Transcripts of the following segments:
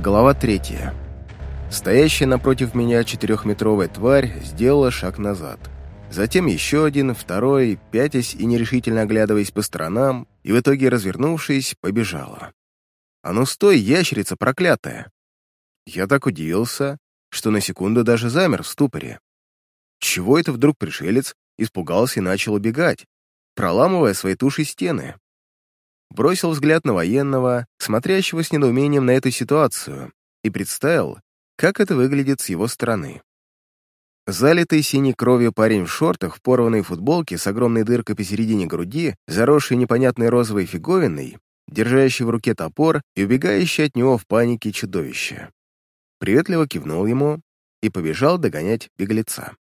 Глава третья. Стоящая напротив меня четырехметровая тварь сделала шаг назад. Затем еще один, второй, пятясь и нерешительно оглядываясь по сторонам, и в итоге, развернувшись, побежала. «А ну стой, ящерица проклятая!» Я так удивился, что на секунду даже замер в ступоре. Чего это вдруг пришелец испугался и начал убегать, проламывая свои туши стены? Бросил взгляд на военного, смотрящего с недоумением на эту ситуацию, и представил, как это выглядит с его стороны. Залитый синей кровью парень в шортах, в порванной футболке с огромной дыркой посередине груди, заросший непонятной розовой фиговиной, держащий в руке топор и убегающий от него в панике чудовище. Приветливо кивнул ему и побежал догонять беглеца.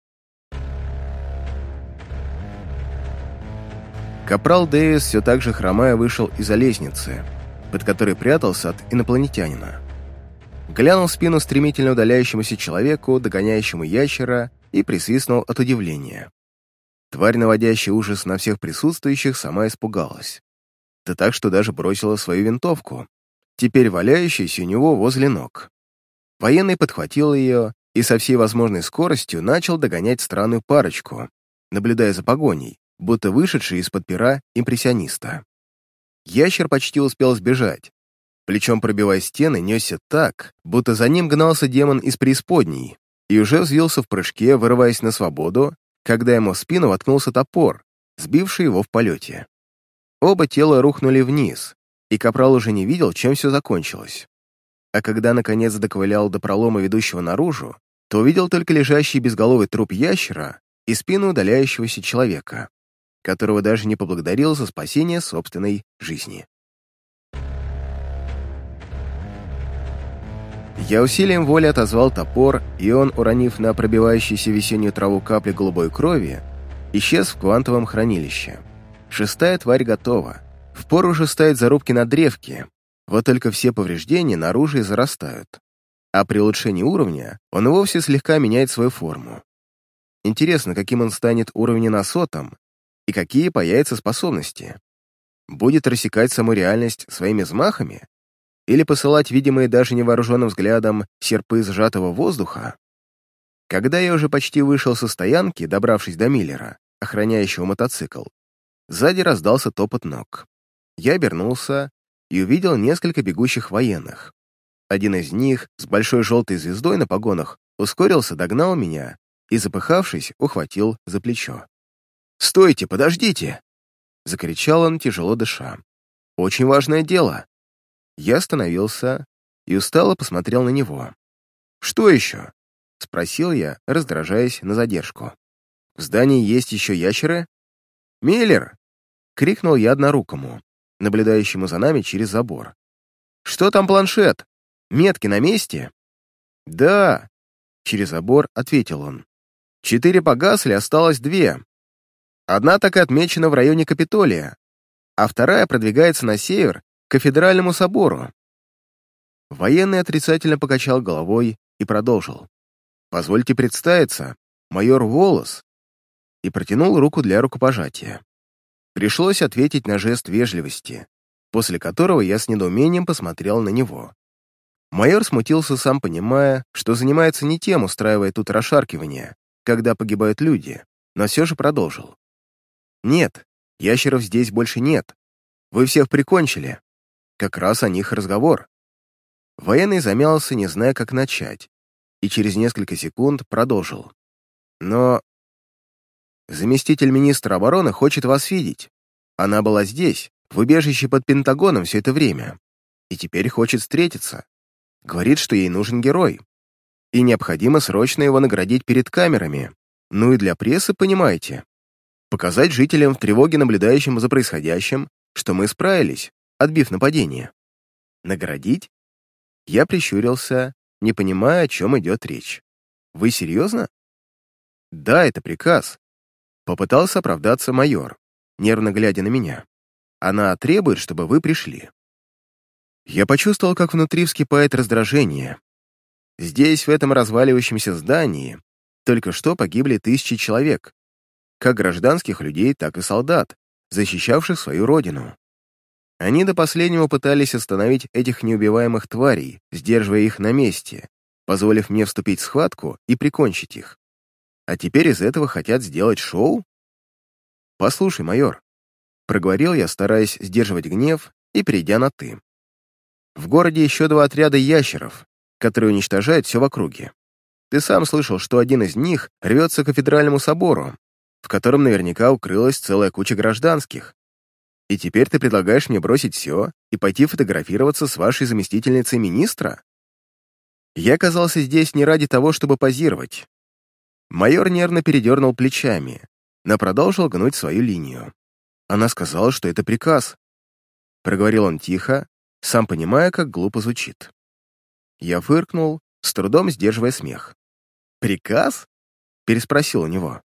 Капрал Дэвис все так же хромая вышел из-за лестницы, под которой прятался от инопланетянина. Глянул в спину стремительно удаляющемуся человеку, догоняющему ящера, и присвистнул от удивления. Тварь, наводящая ужас на всех присутствующих, сама испугалась. Да так, что даже бросила свою винтовку, теперь валяющуюся у него возле ног. Военный подхватил ее и со всей возможной скоростью начал догонять странную парочку, наблюдая за погоней, будто вышедший из-под пера импрессиониста. Ящер почти успел сбежать, плечом пробивая стены, несся так, будто за ним гнался демон из преисподней, и уже взвился в прыжке, вырываясь на свободу, когда ему в спину воткнулся топор, сбивший его в полете. Оба тела рухнули вниз, и Капрал уже не видел, чем все закончилось. А когда, наконец, доковылял до пролома, ведущего наружу, то увидел только лежащий безголовый труп ящера и спину удаляющегося человека, которого даже не поблагодарил за спасение собственной жизни. Я усилием воли отозвал топор, и он, уронив на пробивающуюся весеннюю траву капли голубой крови, исчез в квантовом хранилище. Шестая тварь готова. Впору уже ставить зарубки на древке, вот только все повреждения на оружии зарастают. А при улучшении уровня он вовсе слегка меняет свою форму. Интересно, каким он станет уровня на сотом, и какие появятся способности. Будет рассекать саму реальность своими взмахами? или посылать видимые даже невооруженным взглядом серпы сжатого воздуха? Когда я уже почти вышел со стоянки, добравшись до Миллера, охраняющего мотоцикл, сзади раздался топот ног. Я обернулся и увидел несколько бегущих военных. Один из них, с большой желтой звездой на погонах, ускорился, догнал меня и, запыхавшись, ухватил за плечо. «Стойте, подождите!» — закричал он, тяжело дыша. «Очень важное дело. Я остановился и устало посмотрел на него. «Что еще?» — спросил я, раздражаясь на задержку. «В здании есть еще ящеры?» «Миллер!» — крикнул я однорукому, наблюдающему за нами через забор. «Что там планшет? Метки на месте?» «Да!» — через забор ответил он. «Четыре погасли, осталось две. Одна так и отмечена в районе Капитолия, а вторая продвигается на север кафедральному собору». Военный отрицательно покачал головой и продолжил. «Позвольте представиться, майор Волос», и протянул руку для рукопожатия. Пришлось ответить на жест вежливости, после которого я с недоумением посмотрел на него. Майор смутился, сам понимая, что занимается не тем, устраивая тут расшаркивание, когда погибают люди, но все же продолжил. «Нет, ящеров здесь больше нет. Вы всех прикончили. Как раз о них разговор. Военный замялся, не зная, как начать, и через несколько секунд продолжил. Но заместитель министра обороны хочет вас видеть. Она была здесь, в убежище под Пентагоном все это время, и теперь хочет встретиться. Говорит, что ей нужен герой. И необходимо срочно его наградить перед камерами. Ну и для прессы, понимаете. Показать жителям в тревоге, наблюдающим за происходящим, что мы справились, отбив нападение. Наградить? Я прищурился, не понимая, о чем идет речь. Вы серьезно? Да, это приказ. Попытался оправдаться майор, нервно глядя на меня. Она требует, чтобы вы пришли. Я почувствовал, как внутри вскипает раздражение. Здесь, в этом разваливающемся здании, только что погибли тысячи человек, как гражданских людей, так и солдат, защищавших свою родину. Они до последнего пытались остановить этих неубиваемых тварей, сдерживая их на месте, позволив мне вступить в схватку и прикончить их. А теперь из этого хотят сделать шоу? «Послушай, майор», — проговорил я, стараясь сдерживать гнев и перейдя на «ты». «В городе еще два отряда ящеров, которые уничтожают все в округе. Ты сам слышал, что один из них рвется к кафедральному собору, в котором наверняка укрылась целая куча гражданских. И теперь ты предлагаешь мне бросить все и пойти фотографироваться с вашей заместительницей министра? Я оказался здесь не ради того, чтобы позировать. Майор нервно передернул плечами, но продолжил гнуть свою линию. Она сказала, что это приказ. Проговорил он тихо, сам понимая, как глупо звучит. Я фыркнул, с трудом сдерживая смех. «Приказ?» — переспросил у него.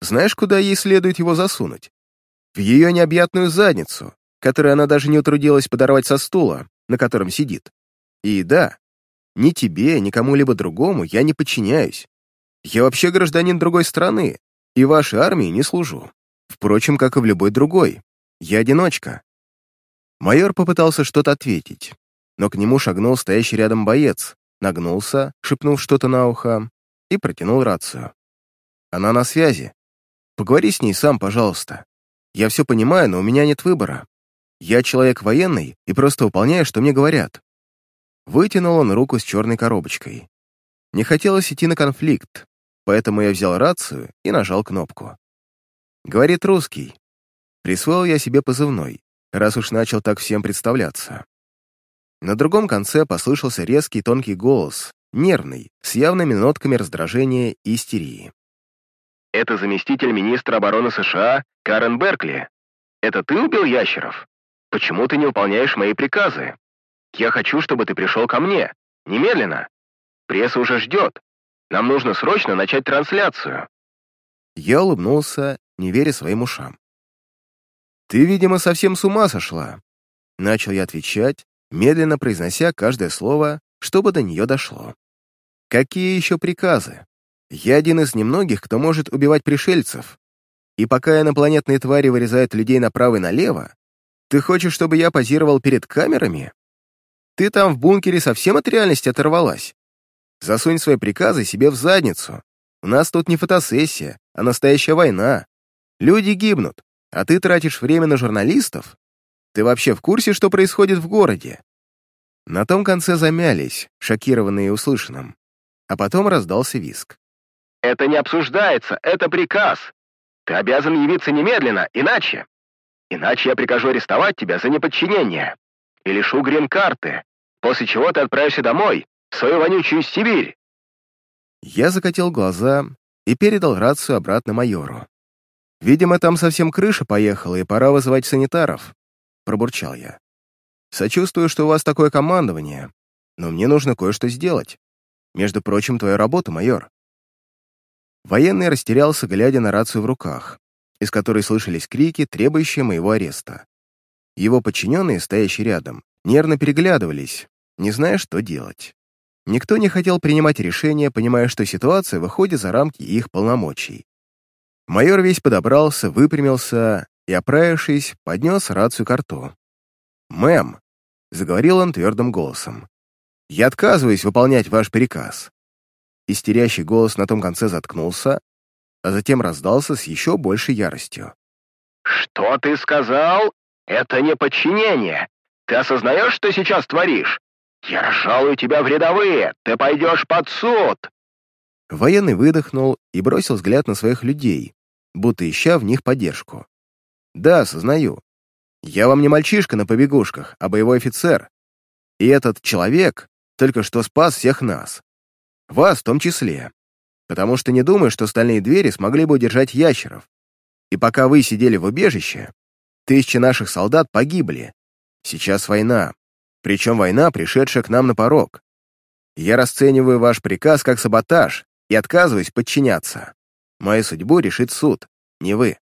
«Знаешь, куда ей следует его засунуть? В ее необъятную задницу, которую она даже не утрудилась подорвать со стула, на котором сидит. И да, ни тебе, ни кому-либо другому я не подчиняюсь. Я вообще гражданин другой страны, и вашей армии не служу. Впрочем, как и в любой другой. Я одиночка». Майор попытался что-то ответить, но к нему шагнул стоящий рядом боец, нагнулся, шепнув что-то на ухо, и протянул рацию. «Она на связи. Поговори с ней сам, пожалуйста. Я все понимаю, но у меня нет выбора. Я человек военный и просто выполняю, что мне говорят». Вытянул он руку с черной коробочкой. Не хотелось идти на конфликт, поэтому я взял рацию и нажал кнопку. Говорит русский. Присвоил я себе позывной, раз уж начал так всем представляться. На другом конце послышался резкий тонкий голос, нервный, с явными нотками раздражения и истерии. «Это заместитель министра обороны США Карен Беркли. Это ты убил ящеров? Почему ты не выполняешь мои приказы? Я хочу, чтобы ты пришел ко мне. Немедленно. Пресса уже ждет. Нам нужно срочно начать трансляцию». Я улыбнулся, не веря своим ушам. «Ты, видимо, совсем с ума сошла», — начал я отвечать, медленно произнося каждое слово, чтобы до нее дошло. «Какие еще приказы? Я один из немногих, кто может убивать пришельцев. И пока инопланетные твари вырезают людей направо и налево, ты хочешь, чтобы я позировал перед камерами? Ты там в бункере совсем от реальности оторвалась? Засунь свои приказы себе в задницу. У нас тут не фотосессия, а настоящая война. Люди гибнут, а ты тратишь время на журналистов? Ты вообще в курсе, что происходит в городе?» На том конце замялись, шокированные услышанным. А потом раздался виск. «Это не обсуждается, это приказ. Ты обязан явиться немедленно, иначе... Иначе я прикажу арестовать тебя за неподчинение и лишу грин-карты, после чего ты отправишься домой, в свою вонючую Сибирь!» Я закатил глаза и передал рацию обратно майору. «Видимо, там совсем крыша поехала, и пора вызывать санитаров», — пробурчал я. «Сочувствую, что у вас такое командование, но мне нужно кое-что сделать. Между прочим, твою работу, майор». Военный растерялся, глядя на рацию в руках, из которой слышались крики, требующие моего ареста. Его подчиненные, стоящие рядом, нервно переглядывались, не зная, что делать. Никто не хотел принимать решения, понимая, что ситуация выходит за рамки их полномочий. Майор весь подобрался, выпрямился и, оправившись, поднес рацию к рту. «Мэм», — заговорил он твердым голосом, — «я отказываюсь выполнять ваш приказ». Истерящий голос на том конце заткнулся, а затем раздался с еще большей яростью. «Что ты сказал? Это не подчинение. Ты осознаешь, что сейчас творишь? «Я разжалую тебя в рядовые! Ты пойдешь под суд!» Военный выдохнул и бросил взгляд на своих людей, будто ища в них поддержку. «Да, сознаю. Я вам не мальчишка на побегушках, а боевой офицер. И этот человек только что спас всех нас. Вас в том числе. Потому что не думаю, что стальные двери смогли бы удержать ящеров. И пока вы сидели в убежище, тысячи наших солдат погибли. Сейчас война. Причем война, пришедшая к нам на порог. Я расцениваю ваш приказ как саботаж и отказываюсь подчиняться. Мою судьбу решит суд, не вы».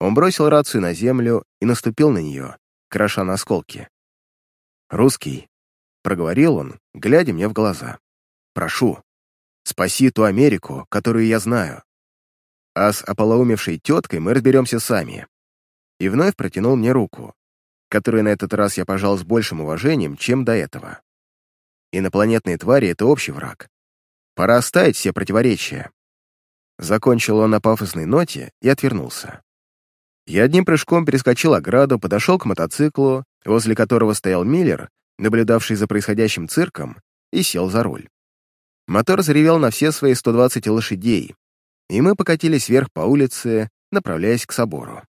Он бросил рацию на землю и наступил на нее, кроша на осколки. «Русский», — проговорил он, глядя мне в глаза. «Прошу, спаси ту Америку, которую я знаю. А с ополоумевшей теткой мы разберемся сами». И вновь протянул мне руку. которую на этот раз я пожал с большим уважением, чем до этого. Инопланетные твари — это общий враг. Пора оставить все противоречия. Закончил он на пафосной ноте и отвернулся. Я одним прыжком перескочил ограду, подошел к мотоциклу, возле которого стоял Миллер, наблюдавший за происходящим цирком, и сел за руль. Мотор заревел на все свои 120 лошадей, и мы покатились вверх по улице, направляясь к собору.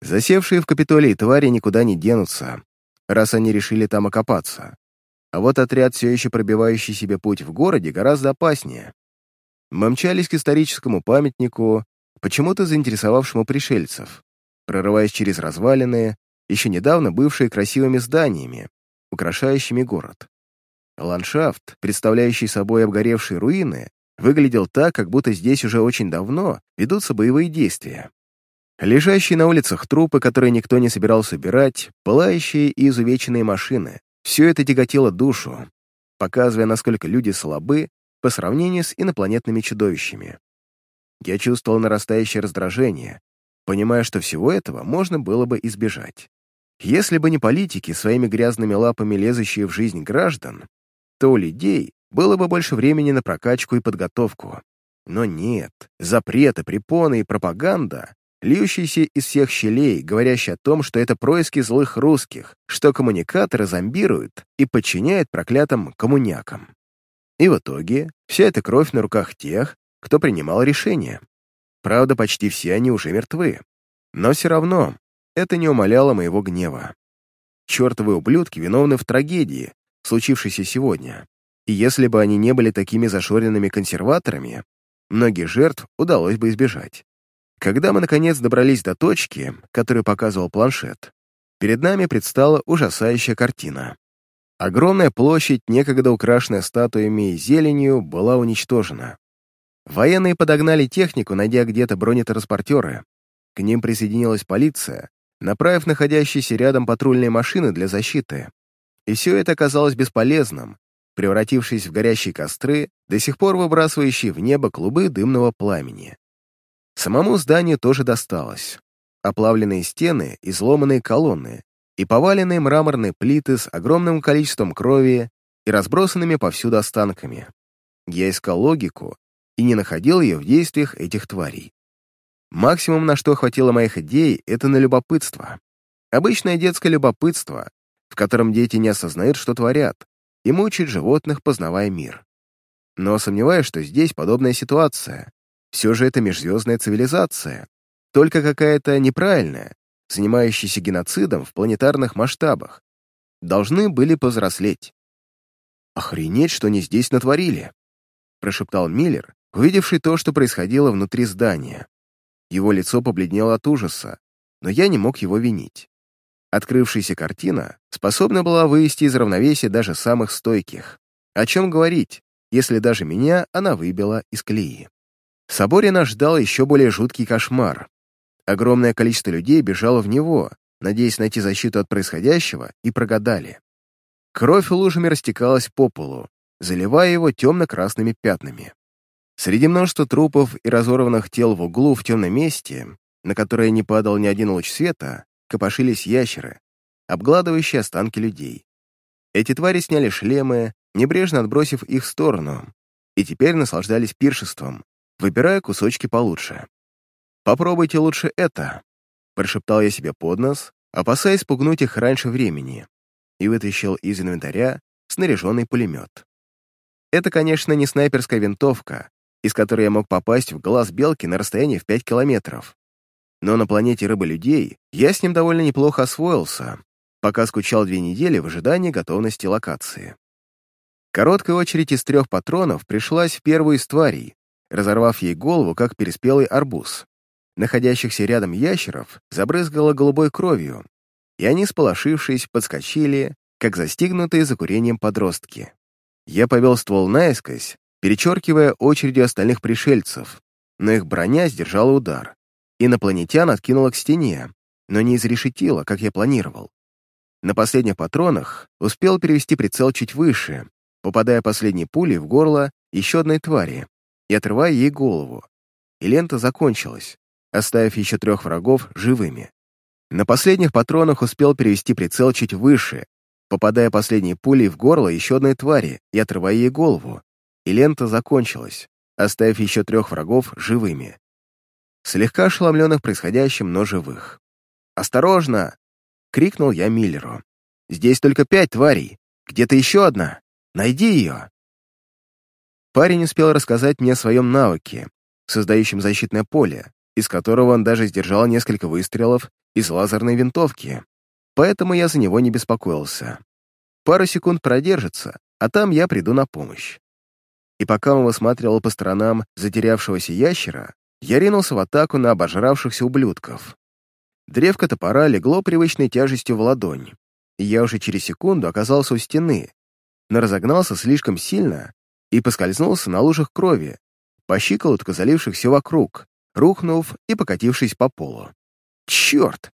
Засевшие в Капитолии твари никуда не денутся, раз они решили там окопаться. А вот отряд, все еще пробивающий себе путь в городе, гораздо опаснее. Мы мчались к историческому памятнику, почему-то заинтересовавшему пришельцев, прорываясь через развалины, еще недавно бывшие красивыми зданиями, украшающими город. Ландшафт, представляющий собой обгоревшие руины, выглядел так, как будто здесь уже очень давно ведутся боевые действия. Лежащие на улицах трупы, которые никто не собирался убирать, пылающие и изувеченные машины — все это тяготило душу, показывая, насколько люди слабы по сравнению с инопланетными чудовищами. Я чувствовал нарастающее раздражение, понимая, что всего этого можно было бы избежать. Если бы не политики, своими грязными лапами лезущие в жизнь граждан, то у людей было бы больше времени на прокачку и подготовку. Но нет, запреты, препоны и пропаганда, льющиеся из всех щелей, говорящие о том, что это происки злых русских, что коммуникаторы зомбируют и подчиняют проклятым коммунякам. И в итоге вся эта кровь на руках тех, кто принимал решения. Правда, почти все они уже мертвы. Но все равно это не умаляло моего гнева. Чертовы ублюдки виновны в трагедии, случившейся сегодня. И если бы они не были такими зашоренными консерваторами, многих жертв удалось бы избежать. Когда мы, наконец, добрались до точки, которую показывал планшет, перед нами предстала ужасающая картина. Огромная площадь, некогда украшенная статуями и зеленью, была уничтожена. Военные подогнали технику, найдя где-то бронетранспортеры. К ним присоединилась полиция, направив находящиеся рядом патрульные машины для защиты. И все это оказалось бесполезным, превратившись в горящие костры, до сих пор выбрасывающие в небо клубы дымного пламени. Самому зданию тоже досталось. Оплавленные стены, изломанные колонны и поваленные мраморные плиты с огромным количеством крови и разбросанными повсюду останками. Я искал логику и не находил ее в действиях этих тварей. Максимум, на что хватило моих идей, это на любопытство. Обычное детское любопытство, в котором дети не осознают, что творят, и мучают животных, познавая мир. Но сомневаюсь, что здесь подобная ситуация. Все же это межзвездная цивилизация, только какая-то неправильная, занимающаяся геноцидом в планетарных масштабах. Должны были повзрослеть. «Охренеть, что они здесь натворили!» прошептал Миллер, увидевший то, что происходило внутри здания. Его лицо побледнело от ужаса, но я не мог его винить. Открывшаяся картина способна была вывести из равновесия даже самых стойких. О чем говорить, если даже меня она выбила из колеи. В соборе нас ждал еще более жуткий кошмар. Огромное количество людей бежало в него, надеясь найти защиту от происходящего, и прогадали. Кровь лужами растекалась по полу, заливая его темно-красными пятнами. Среди множества трупов и разорванных тел в углу в темном месте, на которое не падал ни один луч света, копошились ящеры, обгладывающие останки людей. Эти твари сняли шлемы, небрежно отбросив их в сторону, и теперь наслаждались пиршеством, выбирая кусочки получше. «Попробуйте лучше это», — прошептал я себе под нос, опасаясь пугнуть их раньше времени, и вытащил из инвентаря снаряженный пулемет. Это, конечно, не снайперская винтовка, из которой я мог попасть в глаз белки на расстоянии в 5 километров. Но на планете рыбы-людей я с ним довольно неплохо освоился, пока скучал две недели в ожидании готовности локации. Короткая очередь из трех патронов пришлась в первую из тварей, разорвав ей голову, как переспелый арбуз. Находящихся рядом ящеров забрызгало голубой кровью, и они, сполошившись, подскочили, как застигнутые за курением подростки. Я повел ствол наискось, перечеркивая очередью остальных пришельцев, но их броня сдержала удар. Инопланетян откинула к стене, но не изрешетила, как я планировал. На последних патронах успел перевести прицел чуть выше, попадая последней пулей в горло еще одной твари и отрывая ей голову. И лента закончилась, оставив еще трех врагов живыми. На последних патронах успел перевести прицел чуть выше, попадая последней пулей в горло еще одной твари и отрывая ей голову. И лента закончилась, оставив еще трех врагов живыми. Слегка ошеломленных происходящим, но живых. «Осторожно!» — крикнул я Миллеру. «Здесь только пять тварей. Где-то еще одна. Найди ее!» Парень успел рассказать мне о своем навыке, создающем защитное поле, из которого он даже сдержал несколько выстрелов из лазерной винтовки, поэтому я за него не беспокоился. Пару секунд продержится, а там я приду на помощь. И пока он высматривал по сторонам затерявшегося ящера, я ринулся в атаку на обожравшихся ублюдков. Древко топора легло привычной тяжестью в ладонь, и я уже через секунду оказался у стены, но разогнался слишком сильно и поскользнулся на лужах крови, по щиколотку заливших вокруг, рухнув и покатившись по полу. «Черт!»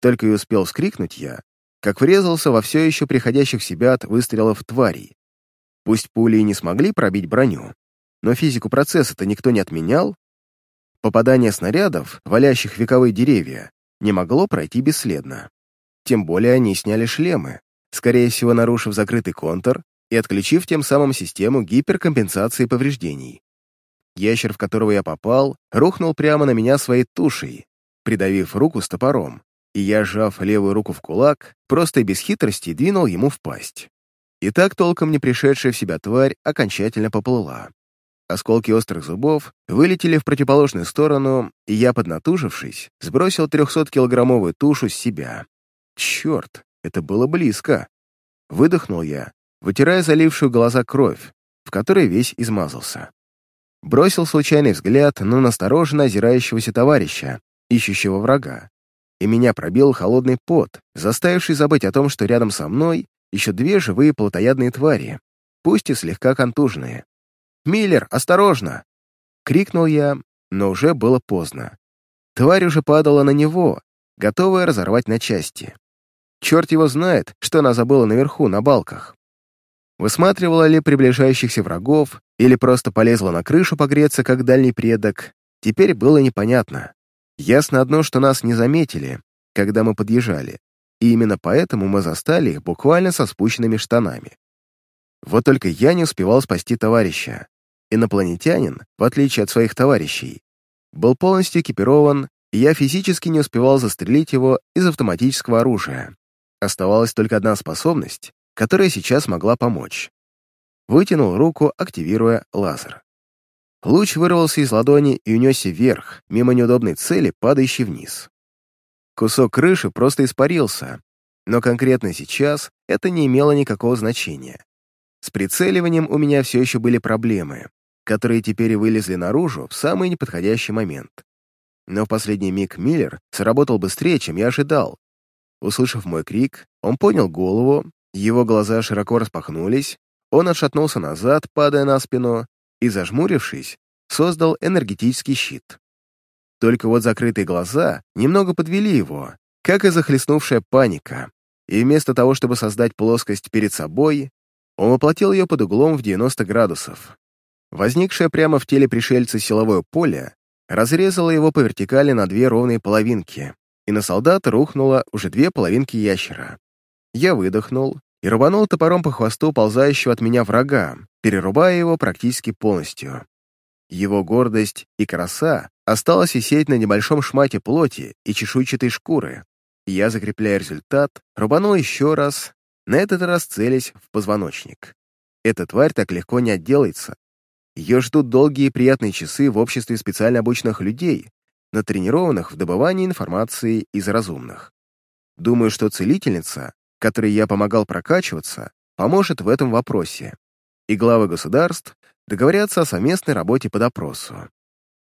Только и успел вскрикнуть я, как врезался во все еще приходящих в себя от выстрелов тварей. Пусть пули и не смогли пробить броню, но физику процесса-то никто не отменял. Попадание снарядов, валящих вековые деревья, не могло пройти бесследно. Тем более они сняли шлемы, скорее всего нарушив закрытый контур и отключив тем самым систему гиперкомпенсации повреждений. Ящер, в которого я попал, рухнул прямо на меня своей тушей, придавив руку с топором, и я, сжав левую руку в кулак, просто и без хитрости двинул ему в пасть. И так толком не пришедшая в себя тварь окончательно поплыла. Осколки острых зубов вылетели в противоположную сторону, и я, поднатужившись, сбросил 300-килограммовую тушу с себя. Черт, это было близко. Выдохнул я, вытирая залившую глаза кровь, в которой весь измазался. Бросил случайный взгляд на настороженно озирающегося товарища, ищущего врага, и меня пробил холодный пот, заставивший забыть о том, что рядом со мной еще две живые плотоядные твари, пусть и слегка контуженные. «Миллер, осторожно!» — крикнул я, но уже было поздно. Тварь уже падала на него, готовая разорвать на части. Черт его знает, что она забыла наверху, на балках. Высматривала ли приближающихся врагов или просто полезла на крышу погреться, как дальний предок, теперь было непонятно. Ясно одно, что нас не заметили, когда мы подъезжали, и именно поэтому мы застали их буквально со спущенными штанами. Вот только я не успевал спасти товарища. Инопланетянин, в отличие от своих товарищей, был полностью экипирован, и я физически не успевал застрелить его из автоматического оружия. Оставалась только одна способность, которая сейчас могла помочь. Вытянул руку, активируя лазер. Луч вырвался из ладони и унесся вверх, мимо неудобной цели, падающей вниз. Кусок крыши просто испарился, но конкретно сейчас это не имело никакого значения. С прицеливанием у меня все еще были проблемы, которые теперь вылезли наружу в самый неподходящий момент. Но в последний миг Миллер сработал быстрее, чем я ожидал. Услышав мой крик, он поднял голову, его глаза широко распахнулись, он отшатнулся назад, падая на спину, и, зажмурившись, создал энергетический щит. Только вот закрытые глаза немного подвели его, как и захлестнувшая паника, и вместо того, чтобы создать плоскость перед собой, он воплотил ее под углом в 90 градусов. Возникшее прямо в теле пришельца силовое поле разрезало его по вертикали на две ровные половинки, и на солдата рухнуло уже две половинки ящера. Я выдохнул и рубанул топором по хвосту ползающего от меня врага, перерубая его практически полностью. Его гордость и краса осталась висеть на небольшом шмате плоти и чешуйчатой шкуры. Я, закрепляя результат, рубанул еще раз, на этот раз целясь в позвоночник. Эта тварь так легко не отделается. Ее ждут долгие и приятные часы в обществе специально обученных людей, натренированных в добывании информации из разумных. Думаю, что целительница, которой я помогал прокачиваться, поможет в этом вопросе и главы государств договорятся о совместной работе по допросу.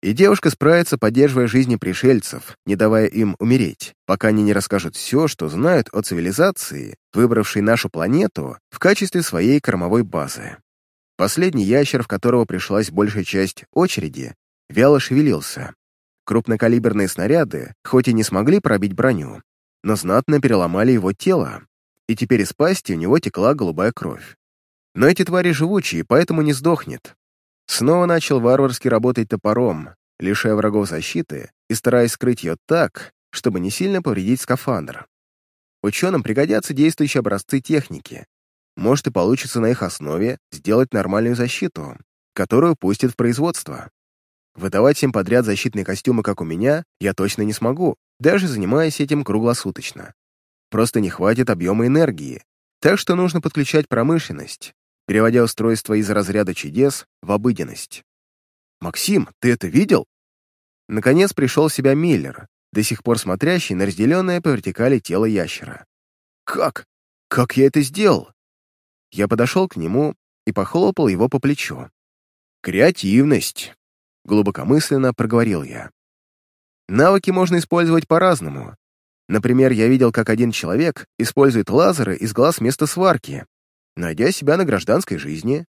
И девушка справится, поддерживая жизни пришельцев, не давая им умереть, пока они не расскажут все, что знают о цивилизации, выбравшей нашу планету в качестве своей кормовой базы. Последний ящер, в которого пришлась большая часть очереди, вяло шевелился. Крупнокалиберные снаряды, хоть и не смогли пробить броню, но знатно переломали его тело, и теперь из пасти у него текла голубая кровь. Но эти твари живучие, поэтому не сдохнет. Снова начал варварски работать топором, лишая врагов защиты и стараясь скрыть ее так, чтобы не сильно повредить скафандр. Ученым пригодятся действующие образцы техники. Может и получится на их основе сделать нормальную защиту, которую пустят в производство. Выдавать им подряд защитные костюмы, как у меня, я точно не смогу, даже занимаясь этим круглосуточно. Просто не хватит объема энергии, так что нужно подключать промышленность, переводя устройство из разряда чудес в обыденность. «Максим, ты это видел?» Наконец пришел в себя Миллер, до сих пор смотрящий на разделенное по вертикали тело ящера. «Как? Как я это сделал?» Я подошел к нему и похлопал его по плечу. «Креативность», — глубокомысленно проговорил я. «Навыки можно использовать по-разному. Например, я видел, как один человек использует лазеры из глаз вместо сварки, найдя себя на гражданской жизни.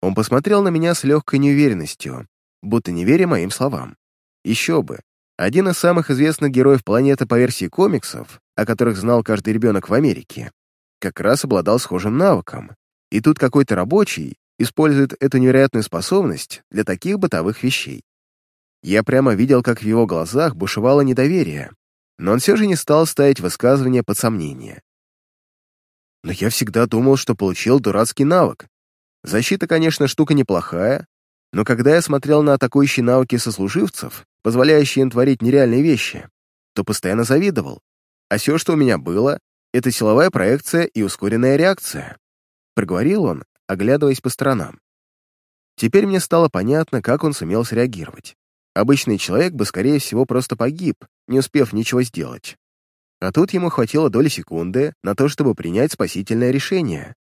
Он посмотрел на меня с легкой неуверенностью, будто не веря моим словам. Еще бы. Один из самых известных героев планеты по версии комиксов, о которых знал каждый ребенок в Америке, как раз обладал схожим навыком. И тут какой-то рабочий использует эту невероятную способность для таких бытовых вещей. Я прямо видел, как в его глазах бушевало недоверие, но он все же не стал ставить высказывание под сомнение. Но я всегда думал, что получил дурацкий навык. Защита, конечно, штука неплохая, но когда я смотрел на атакующие навыки сослуживцев, позволяющие им творить нереальные вещи, то постоянно завидовал. А все, что у меня было, это силовая проекция и ускоренная реакция. Проговорил он, оглядываясь по сторонам. Теперь мне стало понятно, как он сумел среагировать. Обычный человек бы, скорее всего, просто погиб, не успев ничего сделать. А тут ему хватило доли секунды на то, чтобы принять спасительное решение.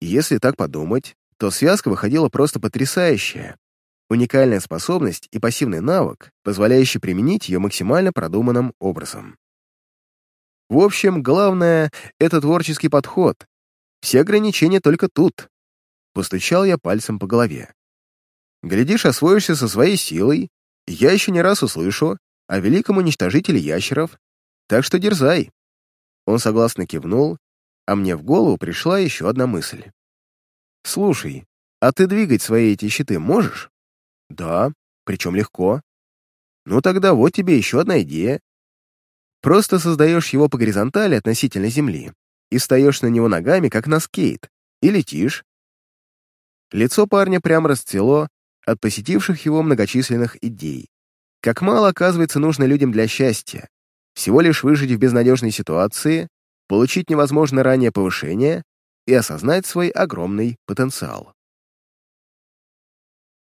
И если так подумать, то связка выходила просто потрясающая. Уникальная способность и пассивный навык, позволяющий применить ее максимально продуманным образом. В общем, главное — это творческий подход. Все ограничения только тут. Постучал я пальцем по голове. Глядишь, освоишься со своей силой, я еще не раз услышу о великом уничтожителе ящеров, так что дерзай». Он согласно кивнул, а мне в голову пришла еще одна мысль. «Слушай, а ты двигать свои эти щиты можешь?» «Да, причем легко». «Ну тогда вот тебе еще одна идея. Просто создаешь его по горизонтали относительно Земли и встаешь на него ногами, как на скейт, и летишь». Лицо парня прямо расцвело от посетивших его многочисленных идей. Как мало, оказывается, нужно людям для счастья. Всего лишь выжить в безнадежной ситуации, получить невозможно ранее повышение и осознать свой огромный потенциал.